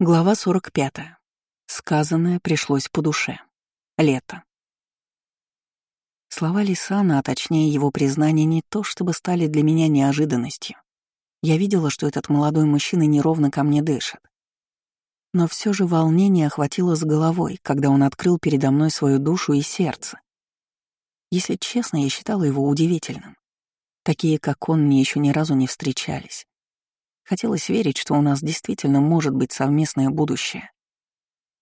Глава 45. Сказанное пришлось по душе. Лето. Слова Лисана, а точнее его признание, не то чтобы стали для меня неожиданностью. Я видела, что этот молодой мужчина неровно ко мне дышит. Но все же волнение охватило с головой, когда он открыл передо мной свою душу и сердце. Если честно, я считала его удивительным. Такие, как он, мне еще ни разу не встречались. Хотелось верить, что у нас действительно может быть совместное будущее.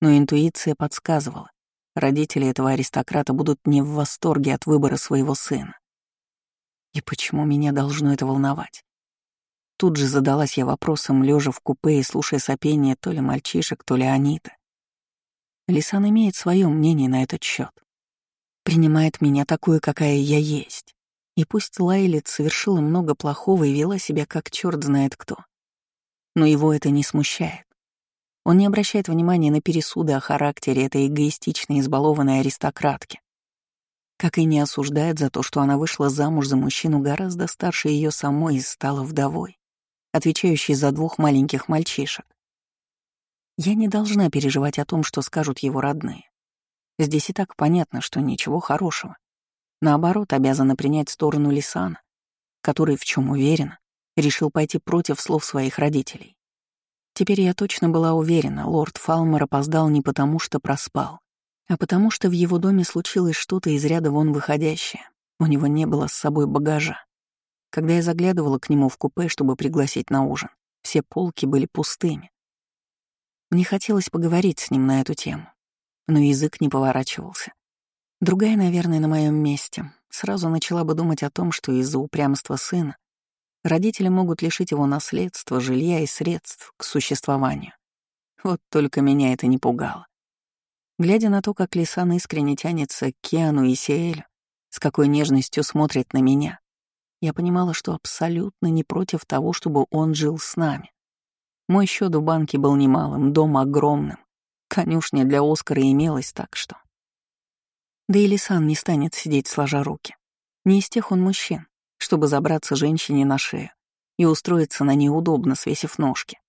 Но интуиция подсказывала, родители этого аристократа будут не в восторге от выбора своего сына. И почему меня должно это волновать? Тут же задалась я вопросом, лежа в купе и слушая сопение то ли мальчишек, то ли Анита. Лисан имеет свое мнение на этот счет. Принимает меня такую, какая я есть. И пусть Лайлит совершила много плохого и вела себя как черт знает кто. Но его это не смущает. Он не обращает внимания на пересуды о характере этой эгоистичной, избалованной аристократки. Как и не осуждает за то, что она вышла замуж за мужчину гораздо старше ее самой и стала вдовой, отвечающей за двух маленьких мальчишек. Я не должна переживать о том, что скажут его родные. Здесь и так понятно, что ничего хорошего. Наоборот, обязана принять сторону Лисана, который, в чем уверена, решил пойти против слов своих родителей. Теперь я точно была уверена, лорд Фалмер опоздал не потому, что проспал, а потому что в его доме случилось что-то из ряда вон выходящее. У него не было с собой багажа. Когда я заглядывала к нему в купе, чтобы пригласить на ужин, все полки были пустыми. Мне хотелось поговорить с ним на эту тему, но язык не поворачивался. Другая, наверное, на моем месте, сразу начала бы думать о том, что из-за упрямства сына Родители могут лишить его наследства, жилья и средств к существованию. Вот только меня это не пугало. Глядя на то, как Лисан искренне тянется к Киану и Сиэлю, с какой нежностью смотрит на меня, я понимала, что абсолютно не против того, чтобы он жил с нами. Мой счет у банки был немалым, дом огромным. Конюшня для Оскара имелась так что. Да и Лисан не станет сидеть сложа руки. Не из тех он мужчин, чтобы забраться женщине на шею и устроиться на ней удобно, свесив ножки.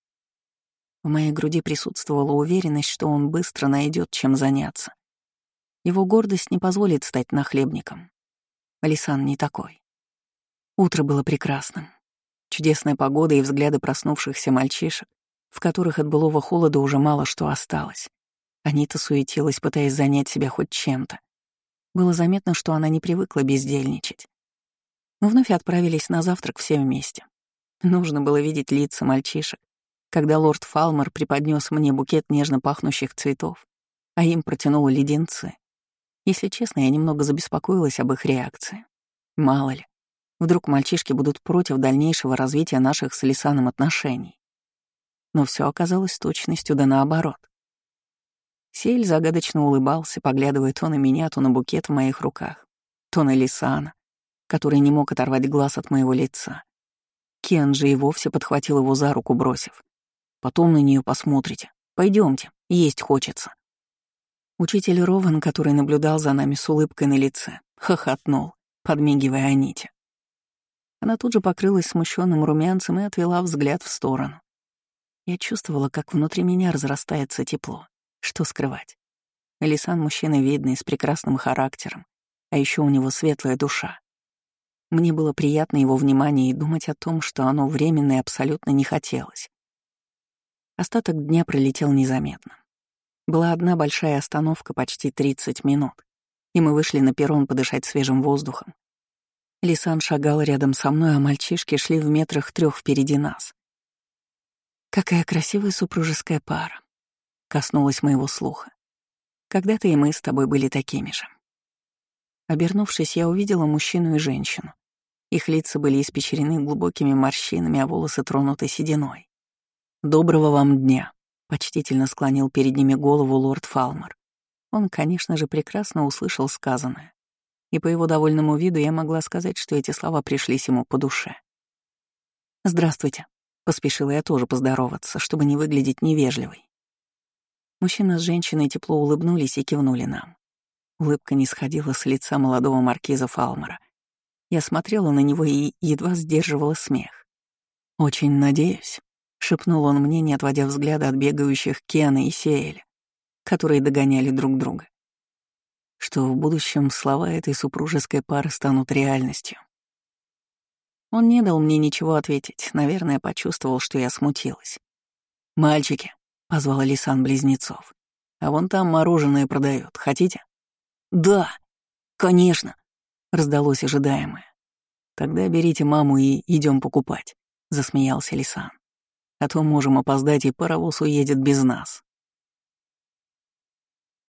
В моей груди присутствовала уверенность, что он быстро найдет, чем заняться. Его гордость не позволит стать нахлебником. Алисан не такой. Утро было прекрасным. Чудесная погода и взгляды проснувшихся мальчишек, в которых от былого холода уже мало что осталось. Анита суетилась, пытаясь занять себя хоть чем-то. Было заметно, что она не привыкла бездельничать. Мы вновь отправились на завтрак все вместе. Нужно было видеть лица мальчишек, когда лорд Фалмер преподнес мне букет нежно пахнущих цветов, а им протянул леденцы. Если честно, я немного забеспокоилась об их реакции. Мало ли, вдруг мальчишки будут против дальнейшего развития наших с Лисаном отношений. Но все оказалось точностью да наоборот. Сель загадочно улыбался, поглядывая то на меня, то на букет в моих руках, то на Лисана, который не мог оторвать глаз от моего лица. Кен же и вовсе подхватил его за руку, бросив. «Потом на нее посмотрите. Пойдемте, есть хочется». Учитель Рован, который наблюдал за нами с улыбкой на лице, хохотнул, подмигивая Аните. Она тут же покрылась смущенным румянцем и отвела взгляд в сторону. Я чувствовала, как внутри меня разрастается тепло. Что скрывать? Лисан мужчина видный, с прекрасным характером, а еще у него светлая душа. Мне было приятно его внимание и думать о том, что оно временное абсолютно не хотелось. Остаток дня пролетел незаметно. Была одна большая остановка, почти 30 минут, и мы вышли на перрон подышать свежим воздухом. Лисан шагал рядом со мной, а мальчишки шли в метрах трех впереди нас. «Какая красивая супружеская пара!» — коснулась моего слуха. «Когда-то и мы с тобой были такими же». Обернувшись, я увидела мужчину и женщину. Их лица были испечрены глубокими морщинами, а волосы тронуты сединой. «Доброго вам дня», — почтительно склонил перед ними голову лорд Фалмер. Он, конечно же, прекрасно услышал сказанное. И по его довольному виду я могла сказать, что эти слова пришлись ему по душе. «Здравствуйте», — поспешила я тоже поздороваться, чтобы не выглядеть невежливой. Мужчина с женщиной тепло улыбнулись и кивнули нам. Улыбка не сходила с лица молодого маркиза Фалмера, я смотрела на него и едва сдерживала смех. «Очень надеюсь», — шепнул он мне, не отводя взгляда от бегающих Кена и Сиэля, которые догоняли друг друга. Что в будущем слова этой супружеской пары станут реальностью. Он не дал мне ничего ответить, наверное, почувствовал, что я смутилась. «Мальчики», — позвал Лисан близнецов, — «а вон там мороженое продают. Хотите?» «Да, конечно», — раздалось ожидаемое. «Тогда берите маму и идем покупать», — засмеялся Лисан. «А то можем опоздать, и паровоз уедет без нас».